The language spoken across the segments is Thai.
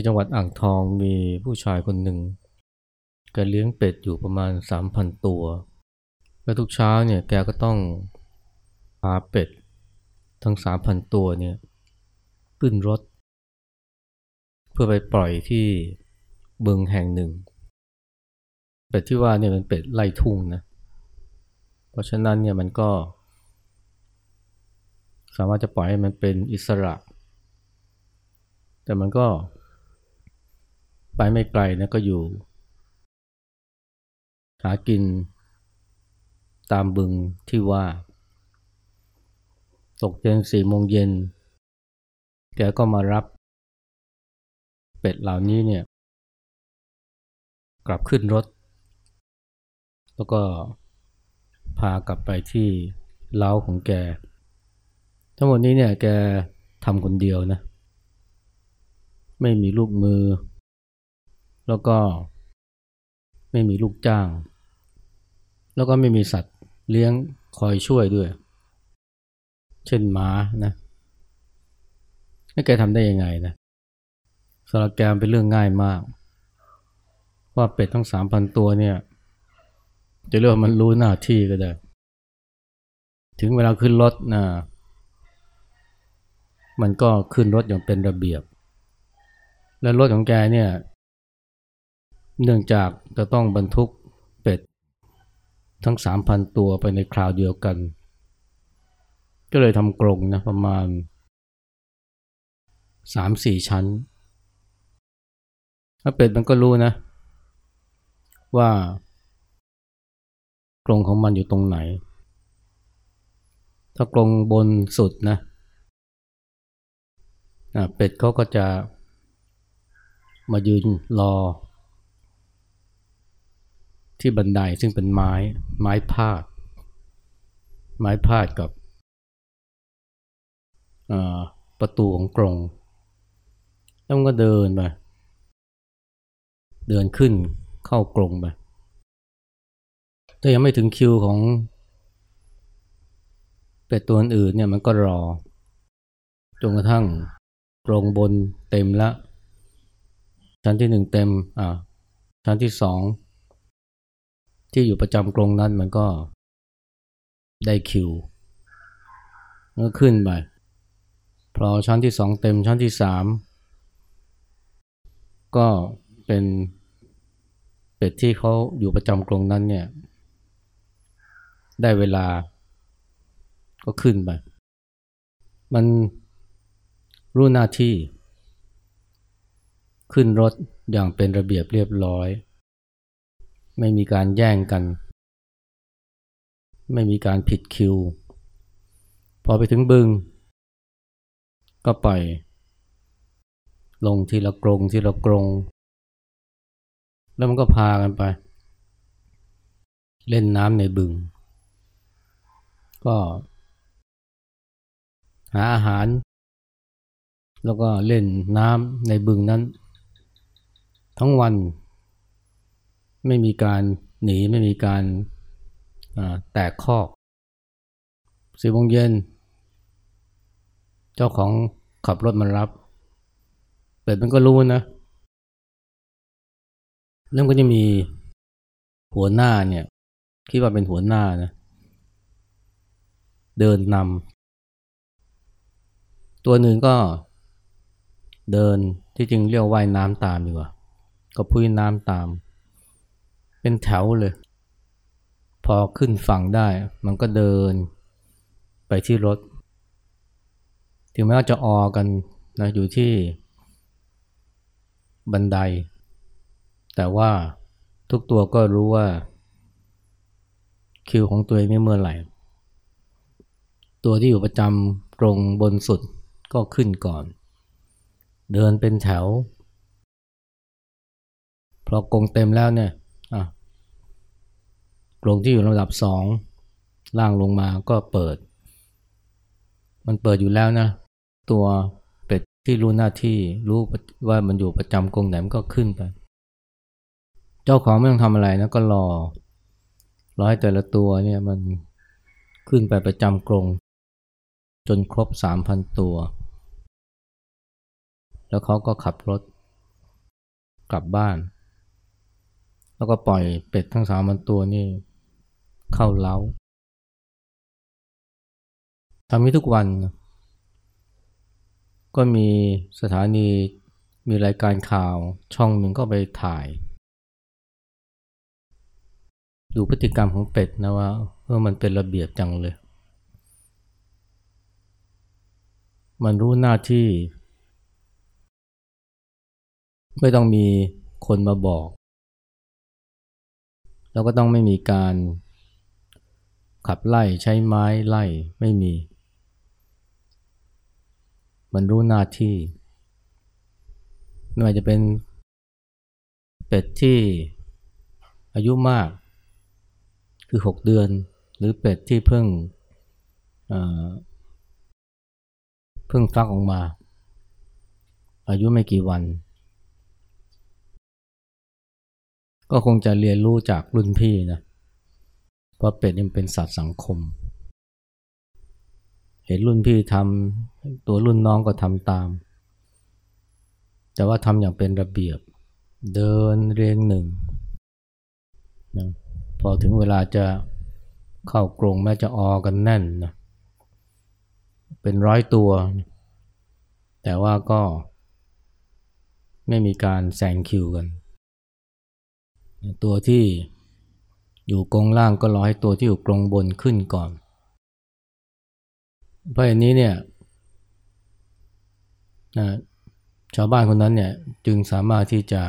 ที่จังหวัดอ่างทองมีผู้ชายคนหนึ่งแกเลี้ยงเป็ดอยู่ประมาณสามพันตัว แล้วทุกเช้าเนี่ยแกก็ต้องพาเป็ดทั้งสามพันตัวเนี่ยขึ้นรถ เพื่อไปปล่อยที่บึงแห่งหนึ่ง เป็ดที่ว่าเนี่ยเป็นเป็ดไล่ทุ่งนะเพราะฉะนั้นเนี่ยมันก็ สามารถจะปล่อยให้มันเป็นอิสระ แต่มันก็ ไปไม่ไกลนะก็อยู่ หากินตามบึงที่ว่า ตกเย็นสี่โมงเย็น แกก็มารับ เป็ดเหล่านี้เนี่ย กลับขึ้นรถ แล้วก็พากลับไปที่เล้าของแก ทั้งหมดนี้เนี่ยแกทำคนเดียวนะ ไม่มีลูกมือ แล้วก็ไม่มีลูกจ้าง แล้วก็ไม่มีสัตว์เลี้ยงคอยช่วยด้วย เช่นหมานะให้แกทำได้ยังไงนะสำหรับแกมเป็นเรื่องง่ายมาก ว่าเป็ดทั้งสามพันตัวเนี่ย จะเรียกว่ามันรู้หน้าที่ก็ได้ ถึงเวลาขึ้นรถนะมันก็ขึ้นรถอย่างเป็นระเบียบ และรถของแกเนี่ย เนื่องจากจะต้องบรรทุกเป็ดทั้งสามพันตัวไปในคราวเดียวกัน ก็เลยทำกรงนะประมาณสามสี่ชั้นถ้าเป็ดมันก็รู้นะ ว่ากรงของมันอยู่ตรงไหน ถ้ากรงบนสุดนะเป็ดเขาก็จะมายืนรอ ที่บันไดซึ่งเป็นไม้ไม้พาด ไม้พาดกับประตูของกรงแล้วมันก็เดินไปเดินขึ้นเข้ากรงไปแต่ยังไม่ถึงคิวของเป็ดตัวอื่นเนี่ยมันก็รอจนกระทั่งกรงบนเต็มล้วชั้นที่หนึ่งเต็มอ่าชั้นที่สอง ที่อยู่ประจำกรงนั้นมันก็ได้คิวก็ขึ้นไปพอชั้นที่สองเต็มชั้นที่สามก็เป็นเป็ดที่เขาอยู่ประจำกรงนั้นเนี่ย ได้เวลาก็ขึ้นไป มันรู้หน้าที่ ขึ้นรถอย่างเป็นระเบียบเรียบร้อย ไม่มีการแย่งกัน ไม่มีการผิดคิว พอไปถึงบึง ก็ปล่อยลงทีละกรงทีละกรง แล้วมันก็พากันไป เล่นน้ำในบึง ก็ หาอาหาร แล้วก็เล่นน้ำในบึงนั้น ทั้งวัน ไม่มีการหนีไม่มีการแตกคอกสิบโมงเย็น เจ้าของขับรถมารับ เป็ดมันก็รู้นะแล้วก็จะมีหัวหน้าเนี่ย คิดว่าเป็นหัวหน้านะ เดินนำตัวหนึ่งก็เดินที่จริงเรียกว่ายน้ำตามดีกว่า ก็พุ้ยน้ำตาม เป็นแถวเลย พอขึ้นฝั่งได้ มันก็เดินไปที่รถ ถึงแม้ว่าจะออกันนะอยู่ที่บันได แต่ว่าทุกตัวก็รู้ว่า คิวของตัวเองนี่เมื่อไหร่ ตัวที่อยู่ประจำตรงบนสุดก็ขึ้นก่อน เดินเป็นแถว พอกรงเต็มแล้วเนี่ย กรงที่อยู่ระดับสองล่างลงมาก็เปิด มันเปิดอยู่แล้วนะ ตัวเป็ดที่รู้หน้าที่รู้ว่ามันอยู่ประจำกรงไหนมันก็ขึ้นไป เจ้าของไม่ต้องทำอะไรนะก็รอรอให้แต่ละตัวเนี่ยมันขึ้นไปประจำกรง จนครบสามพันตัว แล้วเขาก็ขับรถกลับบ้าน แล้วก็ปล่อยเป็ดทั้งสามพันตัวนี่ เข้าเล้าทำให้ทุกวัน ก็มีสถานีมีรายการข่าวช่องหนึ่งก็ไปถ่าย ดูพฤติกรรมของเป็ดนะว่าเออมันเป็นระเบียบจังเลย มันรู้หน้าที่ ไม่ต้องมีคนมาบอก แล้วก็ต้องไม่มีการ ขับไล่ใช้ไม้ไล่ไม่มี มันรู้หน้าที่ไม่ว่าจะเป็นเป็ดที่อายุมากคือ 6 เดือน หรือเป็ดที่เพิ่งเพิ่งฟักออกมา อายุไม่กี่วัน ก็คงจะเรียนรู้จากรุ่นพี่นะ เพราะเป็ดยังเป็นสัตว์สังคม เห็นรุ่นพี่ทำตัวรุ่นน้องก็ทำตาม แต่ว่าทำอย่างเป็นระเบียบ เดินเรียงหนึ่งนะพอถึงเวลาจะเข้ากรงแม้จะออกันแน่นนะเป็นร้อยตัว แต่ว่าก็ไม่มีการแซงคิวกัน ตัวที่ อยู่กรงล่างก็รอให้ตัวที่อยู่กรงบนขึ้นก่อน เพราะอย่างนี้เนี่ยชาวบ้านคนนั้นเนี่ยจึงสามารถที่จะ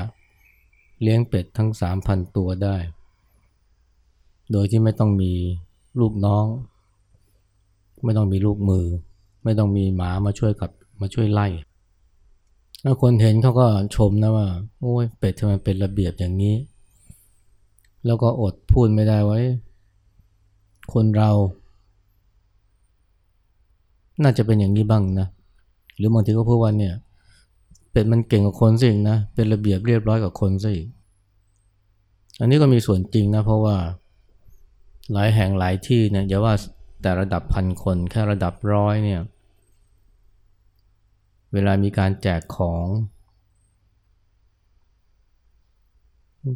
เลี้ยงเป็ดทั้งสามพันตัวได้ โดยที่ไม่ต้องมีลูกน้อง ไม่ต้องมีลูกมือ ไม่ต้องมีหมามาช่วยกับมาช่วยไล่แล้วคนเห็นเขาก็ชมนะว่าโอ้ยเป็ดทำไมเป็นระเบียบอย่างนี้ แล้วก็อดพูดไม่ได้ไว้ คนเรา น่าจะเป็นอย่างนี้บ้างนะ หรือบางทีก็พูดว่าเนี่ย เป็ดมันเก่งกว่าคนสิงนะ เป็นระเบียบเรียบร้อยกว่าคนสิอันนี้ก็มีส่วนจริงนะ เพราะว่าหลายแห่งหลายที่เนี่ยอย่าว่าแต่ระดับพันคนแค่ระดับร้อยเนี่ย เวลามีการแจกของ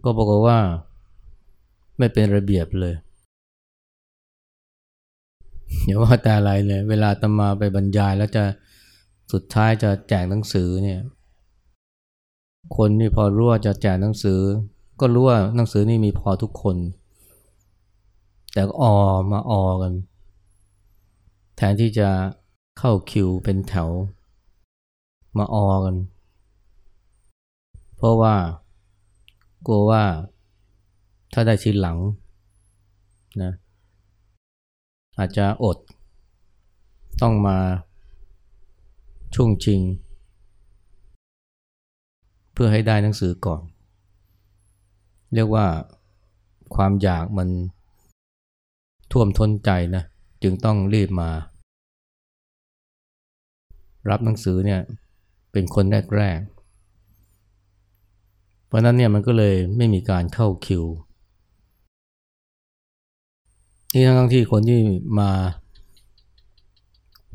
ก็บอกว่า ไม่เป็นระเบียบเลยอย่าว่าแต่อะไรเลยเวลาตมาไปบรรยายแล้วจะสุดท้ายจะแจกหนังสือเนี่ย คนนี่พอรู้ว่าจะแจกหนังสือ ก็รู้ว่าหนังสือนี่มีพอทุกคน แต่ก็ออมาออกัน แทนที่จะเข้าคิวเป็นแถว มาออกัน เพราะว่ากลัวว่า ถ้าได้ทีหลังนะอาจจะอด ต้องมาช่วงชิง เพื่อให้ได้หนังสือก่อน เรียกว่าความอยากมันท่วมท้นใจนะจึงต้องรีบมา รับหนังสือเนี่ยเป็นคนแรกๆเพราะนั้นเนี่ยมันก็เลยไม่มีการเข้าคิว นี่ทั้งที่คนที่มา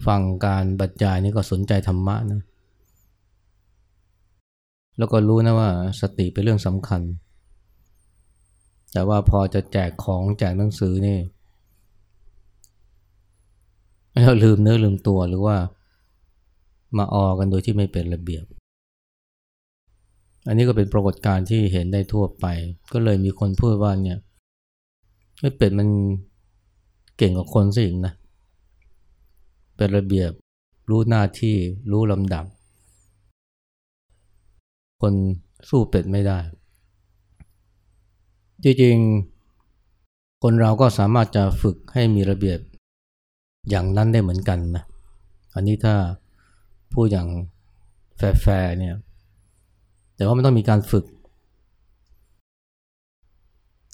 ฟังการบรรยายนี่ก็สนใจธรรมะนะ แล้วก็รู้นะว่าสติเป็นเรื่องสำคัญ แต่ว่าพอจะแจกของแจกหนังสือนี่เราลืมเนื้อลืมตัวหรือว่ามาออกันโดยที่ไม่เป็นระเบียบ อันนี้ก็เป็นปรากฏการณ์ที่เห็นได้ทั่วไป ก็เลยมีคนพูดว่าเนี่ยไม่เป็ดมัน เก่งกว่าคนสิงนะ เป็นระเบียบรู้หน้าที่รู้ลำดับ คนสู้เป็ดไม่ได้ จริงๆ คนเราก็สามารถจะฝึกให้มีระเบียบอย่างนั้นได้เหมือนกันนะ อันนี้ถ้าพูดอย่างแฟร์เนี่ย แต่ว่ามันต้องมีการฝึก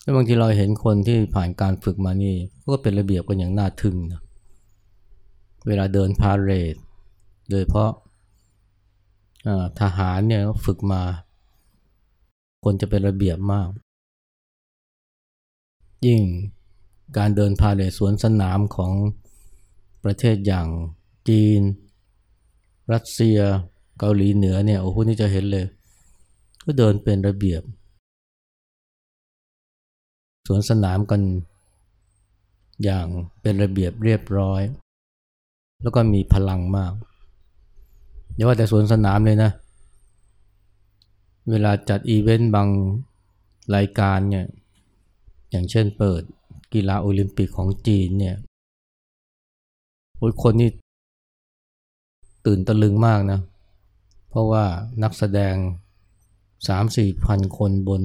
แล้วบางทีเราเห็นคนที่ผ่านการฝึกมานี่ก็เป็นระเบียบกันอย่างน่าทึ่งนะเวลาเดินพาเรดโดยเพราะทหารเนี่ยฝึกมา คนจะเป็นระเบียบมาก ยิ่งการเดินพาเลสวนสนามของประเทศอย่างจีน รัสเซีย เกาหลีเหนือเนี่ยโอ้โหนี่จะเห็นเลย ก็เดินเป็นระเบียบ สวนสนามกันอย่างเป็นระเบียบเรียบร้อย แล้วก็มีพลังมากอย่าว่าแต่สวนสนามเลยนะ เวลาจัดอีเวนต์บางรายการเนี่ยอย่างเช่นเปิดกีฬาโอลิมปิกของจีนเนี่ยโอ้ยคนนี่ตื่นตะลึงมากนะ เพราะว่านักแสดงสามสี่พันคนบน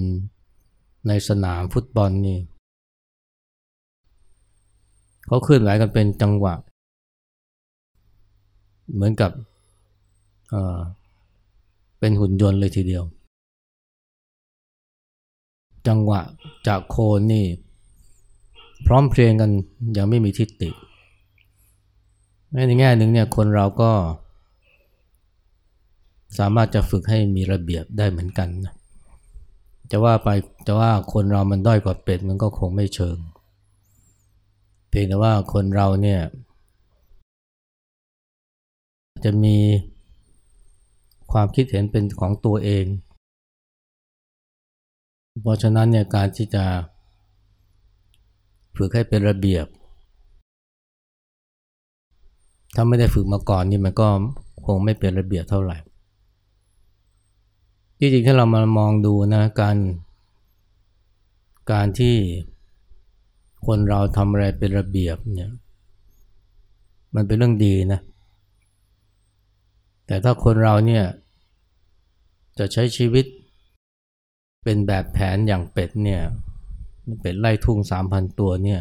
ในสนามฟุตบอลนี่เขาเคลื่อนไหวกันเป็นจังหวะ เหมือนกับเป็นหุ่นยนต์เลยทีเดียว จังหวะจากโคนนี่ พร้อมเพรียงกันยังไม่มีทิฏฐิในแง่หนึ่งเนี่ยคนเราก็ สามารถจะฝึกให้มีระเบียบได้เหมือนกันนะ จะว่าไปจะว่าคนเรามันด้อยกว่าเป็ดมันก็คงไม่เชิง เพียงแต่ว่าคนเราเนี่ยจะมีความคิดเห็นเป็นของตัวเอง เพราะฉะนั้นเนี่ยการที่จะฝึกให้เป็นระเบียบ ถ้าไม่ได้ฝึกมาก่อนนี่มันก็คงไม่เป็นระเบียบเท่าไหร่ จริงถ้าเรามามองดูนะการการที่คนเราทำอะไรเป็นระเบียบเนี่ยมันเป็นเรื่องดีนะ แต่ถ้าคนเราเนี่ยจะใช้ชีวิตเป็นแบบแผนอย่างเป็ดเนี่ยเป็ดไล่ทุ่งสามพันตัวเนี่ย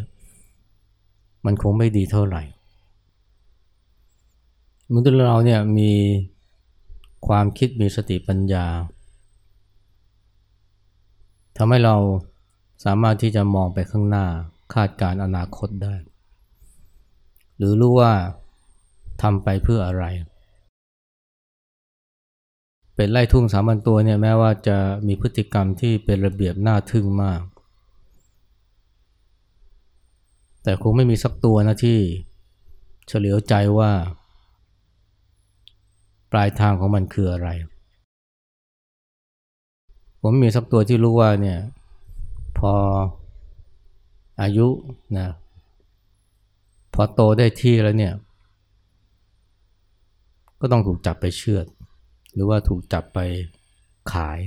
มันคงไม่ดีเท่าไหร่มนุษย์เราเนี่ยมีความคิดมีสติปัญญา ทำให้เราสามารถที่จะมองไปข้างหน้าคาดการอนาคตได้ หรือรู้ว่าทำไปเพื่ออะไร เป็นไล่ทุ่งสามพันตัวเนี่ยแม้ว่าจะมีพฤติกรรมที่เป็นระเบียบน่าทึ่งมาก แต่คงไม่มีสักตัวนะที่เฉลียวใจว่า ปลายทางของมันคืออะไร ผมมีสักตัวที่รู้ว่าเนี่ยพออายุนะพอโตได้ที่แล้วเนี่ย ก็ต้องถูกจับไปเชือด หรือว่าถูกจับไปขาย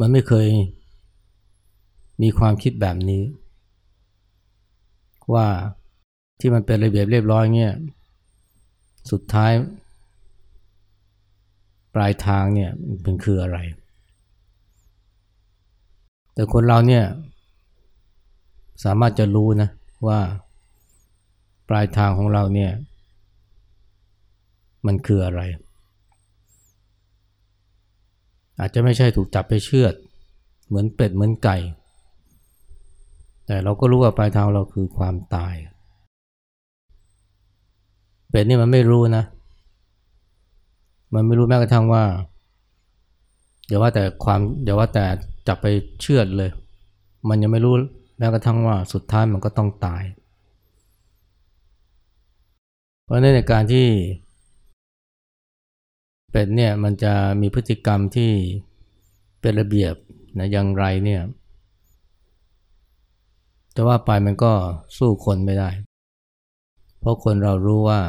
มันไม่เคยมีความคิดแบบนี้ ว่าที่มันเป็นระเบียบเรียบร้อยเนี่ย สุดท้าย ปลายทางเนี่ยมันคืออะไร แต่คนเราเนี่ยสามารถจะรู้นะว่าปลายทางของเราเนี่ยมันคืออะไร อาจจะไม่ใช่ถูกจับไปเชือด เหมือนเป็ดเหมือนไก่ แต่เราก็รู้ว่าปลายทางเราคือความตาย เป็ดนี่มันไม่รู้นะ มันไม่รู้แม้กระทั่งว่าอย่าว่าแต่ความอย่าว่าแต่จับไปเชื่อดเลย มันยังไม่รู้แม้กระทั่งว่าสุดท้ายมันก็ต้องตาย เพราะในการที่เป็ดเนี่ยมันจะมีพฤติกรรมที่เป็นระเบียบนะอย่างไรเนี่ยแต่ว่าไปมันก็สู้คนไม่ได้ เพราะคนเรารู้ว่า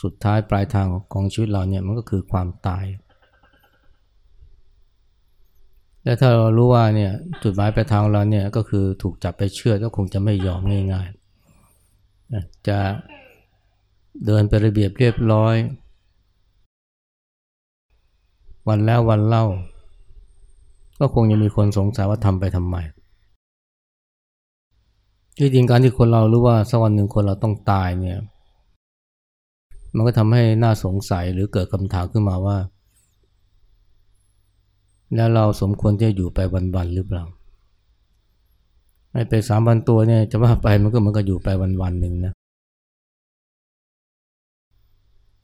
สุดท้ายปลายทางของชีวิตเราเนี่ยมันก็คือความตาย และถ้าเรารู้ว่าเนี่ยจุดหมายปลายทางเราเนี่ยก็คือถูกจับไปเชื่อก็คงจะไม่ยอมง่ายๆ จะเดินไประเบียบเรียบร้อย วันแล้ววันเล่า ก็คงยังมีคนสงสัยว่าทำไปทำไมที่จริงการที่คนเรารู้ว่าสักวันหนึ่งคนเราต้องตายเนี่ย มันก็ทำให้น่าสงสัยหรือเกิดคำถามขึ้นมาว่า แล้วเราสมควรจะอยู่ไปวันๆหรือเปล่าไไปสามวันตัวเนี่ยจะว่าไปมันก็เหมือนกับอยู่ไปวันๆหนึ่งนะ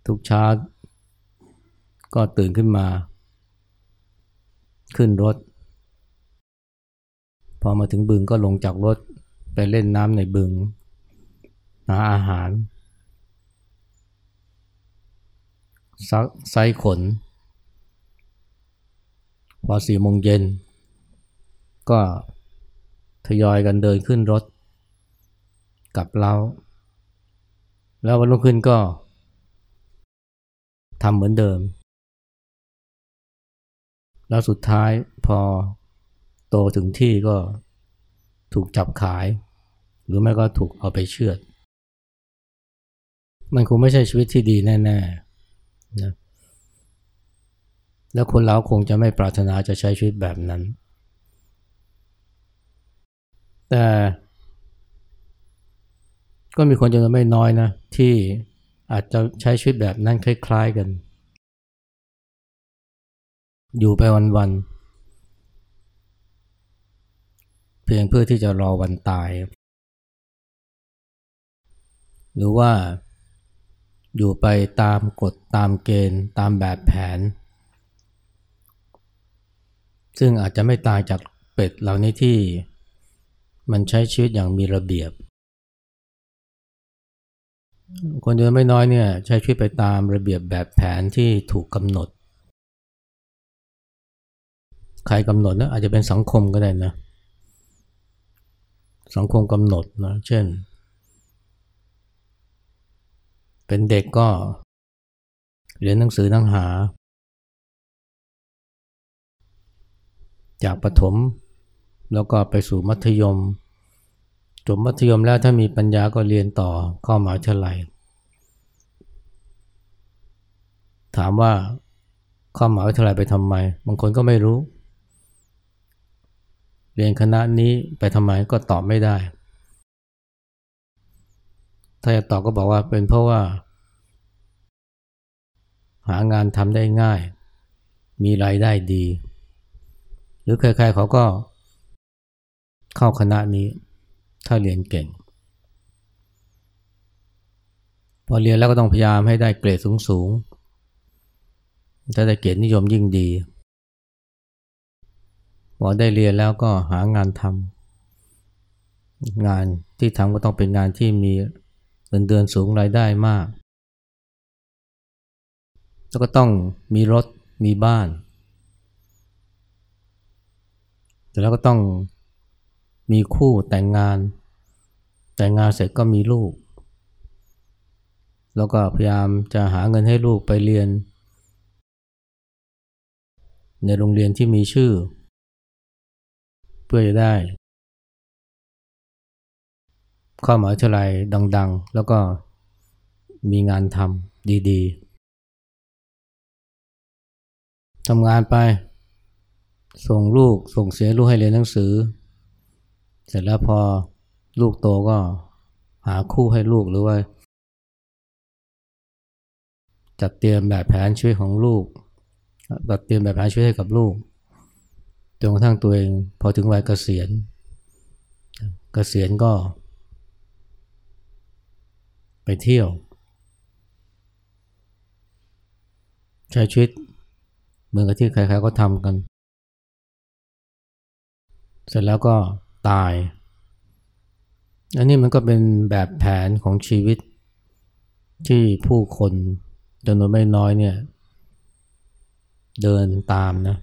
ทุกเช้าก็ตื่นขึ้นมา ขึ้นรถ พอมาถึงบึงก็ลงจากรถไปเล่นน้ำในบึง หาอาหาร ซักไซขน พอสี่โมงเย็น ก็ทยอยกันเดินขึ้นรถ กลับเราแล้ววันรุ่งขึ้นก็ทำเหมือนเดิม แล้วสุดท้ายพอโตถึงที่ก็ถูกจับขาย หรือไม่ก็ถูกเอาไปเชือด มันคงไม่ใช่ชีวิตที่ดีแน่ ๆ นะแล้วคนเราคงจะไม่ปรารถนาจะใช้ชีวิตแบบนั้น แต่ก็มีคนจำนวนไม่น้อยนะ ที่อาจจะใช้ชีวิตแบบนั้นคล้าย ๆกัน อยู่ไปวันๆเพียงเพื่อที่จะรอวันตาย หรือว่า อยู่ไปตามกฎตามเกณฑ์ ตามแบบแผน ซึ่งอาจจะไม่ตายจากเป็ดเหล่านี้ที่มันใช้ชีวิตอย่างมีระเบียบ คนเดินไม่น้อยเนี่ยใช้ชีวิตไปตามระเบียบแบบแผนที่ถูกกำหนด ใครกำหนดนะอาจจะเป็นสังคมก็ได้นะ สังคมกำหนดนะเช่น เป็นเด็กก็เรียนหนังสือนังหา จากประถมแล้วก็ไปสู่มัธยม จบมัธยมแล้วถ้ามีปัญญาก็เรียนต่อเข้ามหาวิทยาลัย ถามว่าเข้ามหาวิทยาลัยไปทำไม บางคนก็ไม่รู้ เรียนคณะนี้ไปทำไมก็ตอบไม่ได้ ถ้าจะตอบก็บอกว่าเป็นเพราะว่า หางานทำได้ง่าย มีรายได้ดี หรือใครๆเขาก็เข้าคณะนี้ถ้าเรียนเก่ง พอเรียนแล้วก็ต้องพยายามให้ได้เกรดสูงๆถ้าได้เกรดนิยมยิ่งดีพอได้เรียนแล้วก็หางานทำงานที่ทำก็ต้องเป็นงานที่มี เงินเดือนสูงรายได้มาก แล้วก็ต้องมีรถมีบ้าน แต่แล้วก็ต้องมีคู่แต่งงาน แต่งงานเสร็จก็มีลูก แล้วก็พยายามจะหาเงินให้ลูกไปเรียน ในโรงเรียนที่มีชื่อ เพื่อจะได้ เข้ามหาวิทยาลัยดัง ๆ แล้วก็มีงานทำดีๆทำงานไป ส่งลูกส่งเสียลูกให้เรียนหนังสือ เสร็จแล้วพอลูกโตก็หาคู่ให้ลูกหรือว่า จัดเตรียมแบบแผนชีวิตของลูกจัดเตรียมแบบแผนชีวิตให้กับลูกจนกระทั่งตัวเองพอถึงวัยเกษียณ เกษียณก็ ไปเที่ยว ใช้ชีวิตเหมือนกับที่ใครๆก็ทำกัน เสร็จแล้วก็ตาย อันนี้มันก็เป็นแบบแผนของชีวิตที่ผู้คนจำนวนไม่น้อยเนี่ย เดินตามนะ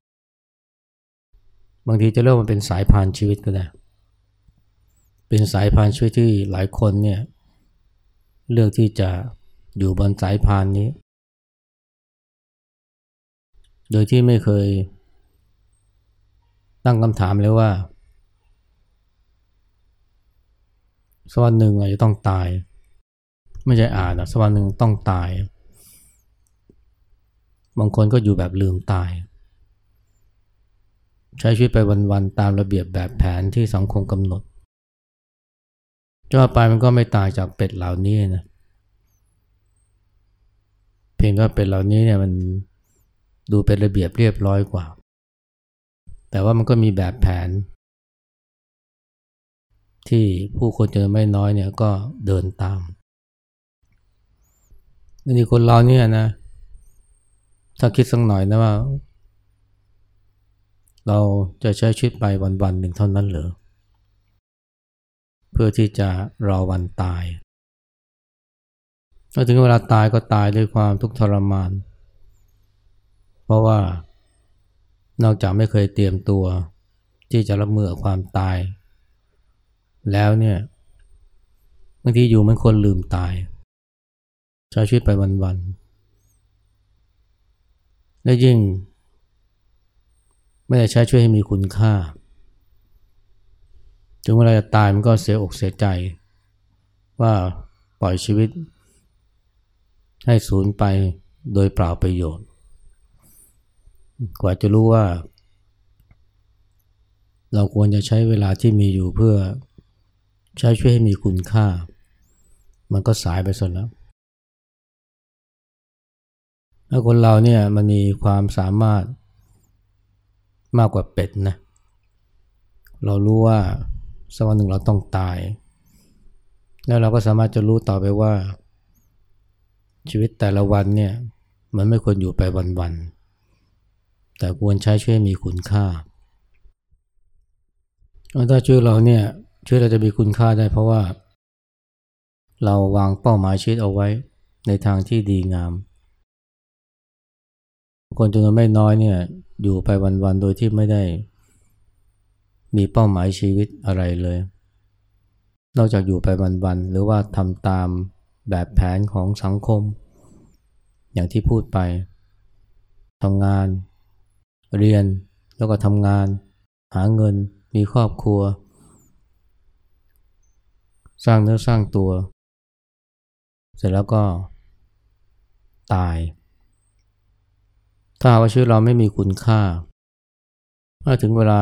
บางทีจะเรียกว่าเป็นสายพานชีวิตก็ได้ เป็นสายพานชีวิตที่หลายคนเนี่ย เลือกที่จะอยู่บนสายพานนี้ โดยที่ไม่เคย ตั้งคำถามเลยว่าสักวันหนึ่งอาจจะต้องตาย ไม่ใช่อ่านนะสักวันหนึ่งต้องตาย บางคนก็อยู่แบบลืมตาย ใช้ชีวิตไปวันๆตามระเบียบแบบแผนที่สังคมกำหนด จะว่าไปมันก็ไม่ต่างจากเป็ดเหล่านี้นะ เพียงว่าเป็ดเหล่านี้เนี่ยมันดูเป็นระเบียบเรียบร้อยกว่า แต่ว่ามันก็มีแบบแผน ที่ผู้คนเจอไม่น้อยเนี่ยก็เดินตามนี่คนเราเนี่ยนะ ถ้าคิดสักหน่อยนะว่า เราจะใช้ชีวิตไปวันๆหนึ่งเท่านั้นเหรอ เพื่อที่จะรอวันตายถ้าถึงเวลาตายก็ตายด้วยความทุกข์ทรมาน เพราะว่านอกจากไม่เคยเตรียมตัว ที่จะรับมือกับความตาย แล้วเนี่ยบางทีอยู่มันคนลืมตายใช้ชีวิตไปวันๆและยิ่ง ไม่ได้ใช้ช่วยให้มีคุณค่า ถึงเวลาจะตายมันก็เสียอกเสียใจ ว่าปล่อยชีวิต ให้สูญไปโดยเปล่าประโยชน์ กว่าจะรู้ว่า เราควรจะใช้เวลาที่มีอยู่เพื่อใช้ช่วยให้มีคุณค่า มันก็สายไปส่วนแล้วถ้าคนเราเนี่ยมันมีความสามารถมากกว่าเป็ดนะ เรารู้ว่า สักวันหนึ่งเราต้องตาย แล้วเราก็สามารถจะรู้ต่อไปว่า ชีวิตแต่ละวันเนี่ยมันไม่ควรอยู่ไปวันๆแต่ควรใช้ช่วยมีคุณค่าถ้าช่วยเราเนี่ยช่วยเราจะมีคุณค่าได้เพราะว่า เราวางเป้าหมายชีวิตเอาไว้ในทางที่ดีงาม คนจำนวนไม่น้อยเนี่ยอยู่ไปวันๆโดยที่ไม่ได้ มีเป้าหมายชีวิตอะไรเลย นอกจากอยู่ไปวันๆหรือว่าทำตามแบบแผนของสังคม อย่างที่พูดไปทำงาน เรียนแล้วก็ทำงาน หาเงินมีครอบครัว สร้างเนื้อสร้างตัว เสร็จแล้วก็ตาย ถ้าว่าชีวิตเราไม่มีคุณค่า ถ้าถึงเวลา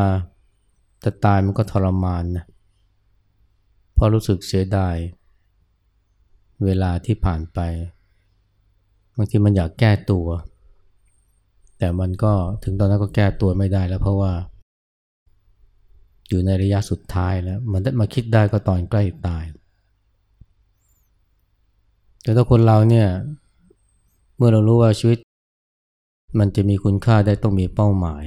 แต่ตายมันก็ทรมานนะเพราะรู้สึกเสียดายเวลาที่ผ่านไป บางทีมันอยากแก้ตัว แต่มันก็ถึงตอนนั้นก็แก้ตัวไม่ได้แล้วเพราะว่า อยู่ในระยะสุดท้ายแล้ว มันได้มาคิดได้ก็ตอนใกล้ตาย แต่ถ้าคนเราเนี่ย เมื่อเรารู้ว่าชีวิต มันจะมีคุณค่าได้ต้องมีเป้าหมาย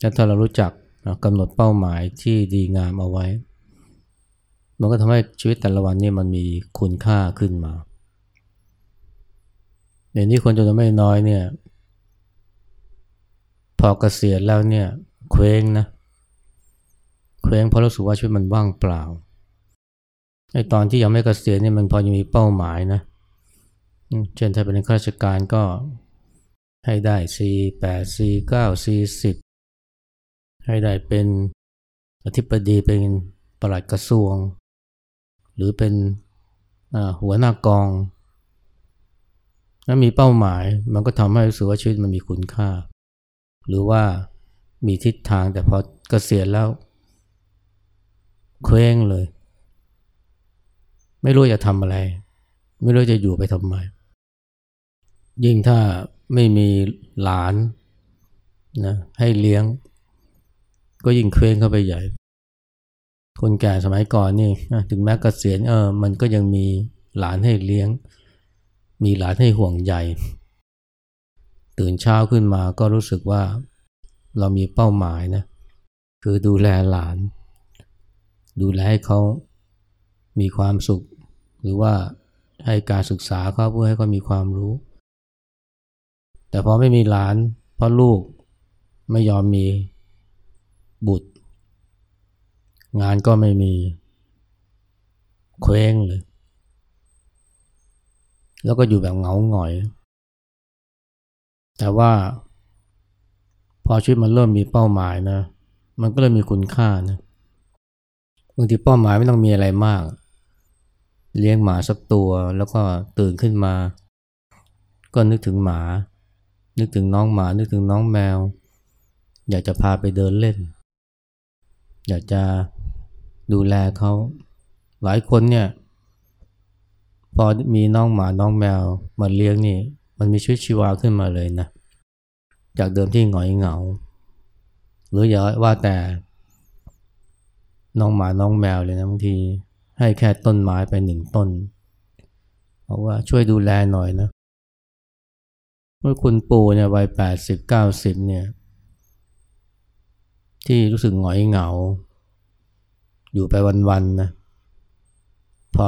และถ้าเรารู้จักกำหนดเป้าหมายที่ดีงามเอาไว้ มันก็ทำให้ชีวิตแต่ละวันนี่มันมีคุณค่าขึ้นมาเดี๋ยวนี้คนจำนวนไม่น้อยเนี่ยพอเกษียณแล้วเนี่ยเคว้งนะเคว้งเพราะรู้สึกว่าชีวิตมันว่างเปล่าไอตอนที่ยังไม่เกษียณเนี่ยมันพอจะมีเป้าหมายนะเช่นถ้าเป็นข้าราชการก็ให้ได้ C 8 C 9 C 10 ให้ได้เป็นอธิบดีเป็นปลัดกระทรวง หรือเป็นหัวหน้ากองถ้ามีเป้าหมายมันก็ทำให้รู้สึกว่าชีวิตมันมีคุณค่า หรือว่ามีทิศทางแต่พอเกษียณแล้วเคว้งเลย ไม่รู้จะทำอะไร ไม่รู้จะอยู่ไปทำไม ยิ่งถ้าไม่มีหลานนะให้เลี้ยง ก็ยิ่งเคว้งเข้าไปใหญ่ คนแก่สมัยก่อนนี่ถึงแม้กเกษียณเออมันก็ยังมีหลานให้เลี้ยง มีหลานให้ห่วงใยตื่นเช้าขึ้นมาก็รู้สึกว่าเรามีเป้าหมายนะคือดูแลหลาน ดูแลให้เขามีความสุข หรือว่าให้การศึกษาเขาเพื่อให้เขามีความรู้ แต่พอไม่มีหลานเพราะลูกไม่ยอมมี บุตร งานก็ไม่มีเคว้งเลย แล้วก็อยู่แบบเหงาหงอย แต่ว่า พอชีวิตมันเริ่มมีเป้าหมายนะ มันก็เลยมีคุณค่านะบางทีเป้าหมายไม่ต้องมีอะไรมาก เลี้ยงหมาสักตัวแล้วก็ตื่นขึ้นมา ก็นึกถึงหมา นึกถึงน้องหมา นึกถึงน้องแมว อยากจะพาไปเดินเล่น อยากจะดูแลเขาหลายคนเนี่ย พอมีน้องหมาน้องแมวมาเลี้ยงนี่ มันมีชีวิตชีวาขึ้นมาเลยนะ จากเดิมที่หงอยเหงา หรืออย่าว่าแต่ น้องหมาน้องแมวเลยนะบางทีให้แค่ต้นไม้ไปหนึ่งต้นบอกว่าช่วยดูแลหน่อยนะเมื่อคุณปู่เนี่ยวัยแปดสิบเก้าสิบเนี่ย ที่รู้สึกหงอยเหงา อยู่ไปวันๆนะพอ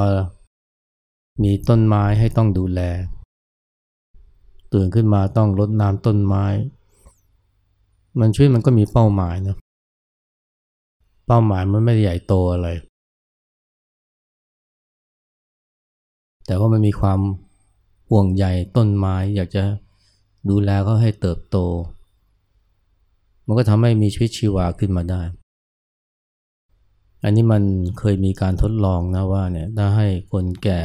มีต้นไม้ให้ต้องดูแล ตื่นขึ้นมาต้องรดน้ำต้นไม้ มันชีวิตมันก็มีเป้าหมายนะเป้าหมายมันไม่ใหญ่โตอะไร แต่ว่ามันมีความห่วงใยต้นไม้อยากจะดูแลเขาให้เติบโต มันก็ทำให้มีชีวิตชีวาขึ้นมาได้ อันนี้มันเคยมีการทดลองนะว่าเนี่ยถ้าให้คนแก่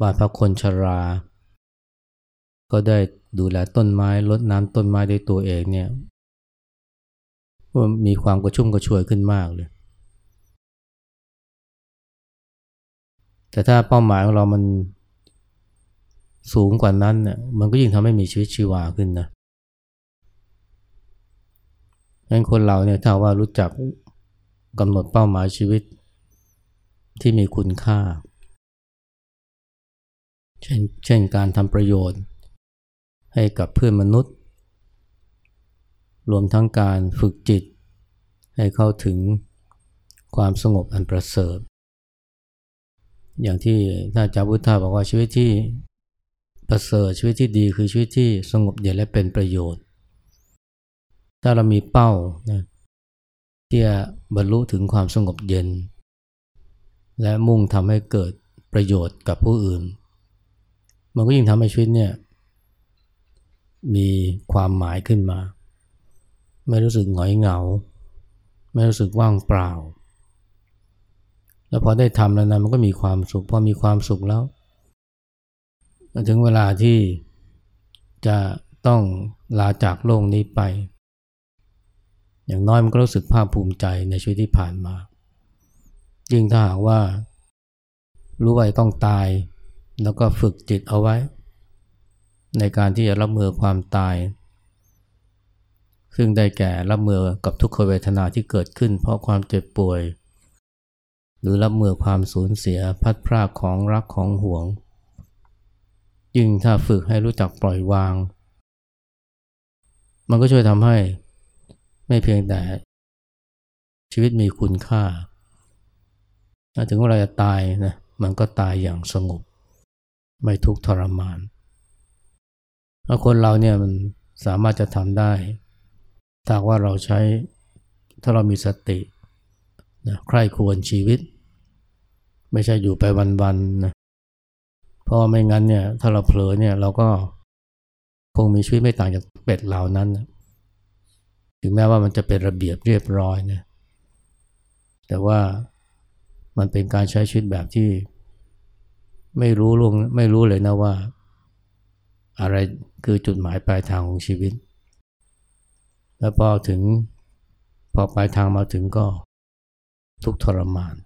บ้านพักคนชรา ก็ได้ดูแลต้นไม้ลดน้ำต้นไม้ด้วยตัวเองเนี่ยมีความกระชุ่มกระชวยขึ้นมากเลย แต่ถ้าเป้าหมายของเรามันสูงกว่านั้นเนี่ยมันก็ยิ่งทำให้มีชีวิตชีวาขึ้นนะ งั้นคนเราเนี่ยถ้าว่ารู้จักกำหนดเป้าหมายชีวิตที่มีคุณค่า เช่นเช่นการทำประโยชน์ ให้กับเพื่อนมนุษย์ รวมทั้งการฝึกจิต ให้เข้าถึงความสงบอันประเสริฐ อย่างที่ท่านอาจารย์พุทธาบอกว่าชีวิตที่ประเสริฐชีวิตที่ดีคือชีวิตที่สงบเย็นและเป็นประโยชน์ ถ้าเรามีเป้านะที่จะบรรลุถึงความสงบเย็น และมุ่งทำให้เกิดประโยชน์กับผู้อื่น มันก็ยิ่งทำให้ชีวิตเนี่ยมีความหมายขึ้นมา ไม่รู้สึกหงอยเหงา ไม่รู้สึกว่างเปล่า แล้วพอได้ทำแล้วนะมันก็มีความสุขพอมีความสุขแล้ว ถึงเวลาที่จะต้องลาจากโลกนี้ไป อย่างน้อยมันก็รู้สึกภาคภูมิใจในชีวิตที่ผ่านมา ยิ่งถ้าหากว่า รู้ว่าต้องตาย แล้วก็ฝึกจิตเอาไว้ ในการที่จะรับมือความตาย ซึ่งได้แก่รับมือกับทุกขเวทนาที่เกิดขึ้น เพราะความเจ็บป่วย หรือรับมือความสูญเสียพัดพรากของรักของห่วง ยิ่งถ้าฝึกให้รู้จักปล่อยวาง มันก็ช่วยทำให้ ไม่เพียงแต่ชีวิตมีคุณค่า ถึงเวลาจะตายนะมันก็ตายอย่างสงบ ไม่ทุกข์ทรมานถ้าคนเราเนี่ยมันสามารถจะทำได้ถ้าว่าเราใช้ถ้าเรามีสตินะใคร่ควรชีวิต ไม่ใช่อยู่ไปวันๆนะเพราะไม่งั้นเนี่ยถ้าเราเผลอเนี่ยเราก็คงมีชีวิตไม่ต่างจากเป็ดเหล่านั้นนะ ถึงแม้ว่ามันจะเป็นระเบียบเรียบร้อยนะแต่ว่ามันเป็นการใช้ชีวิตแบบที่ ไม่รู้ลงไม่รู้เลยนะว่า อะไรคือจุดหมายปลายทางของชีวิต แล้วพอถึงพอปลายทางมาถึงก็ทุกทรมาน